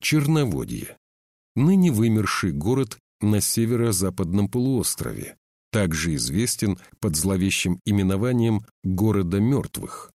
Черноводье. Ныне вымерший город на северо-западном полуострове, также известен под зловещим именованием «города мертвых».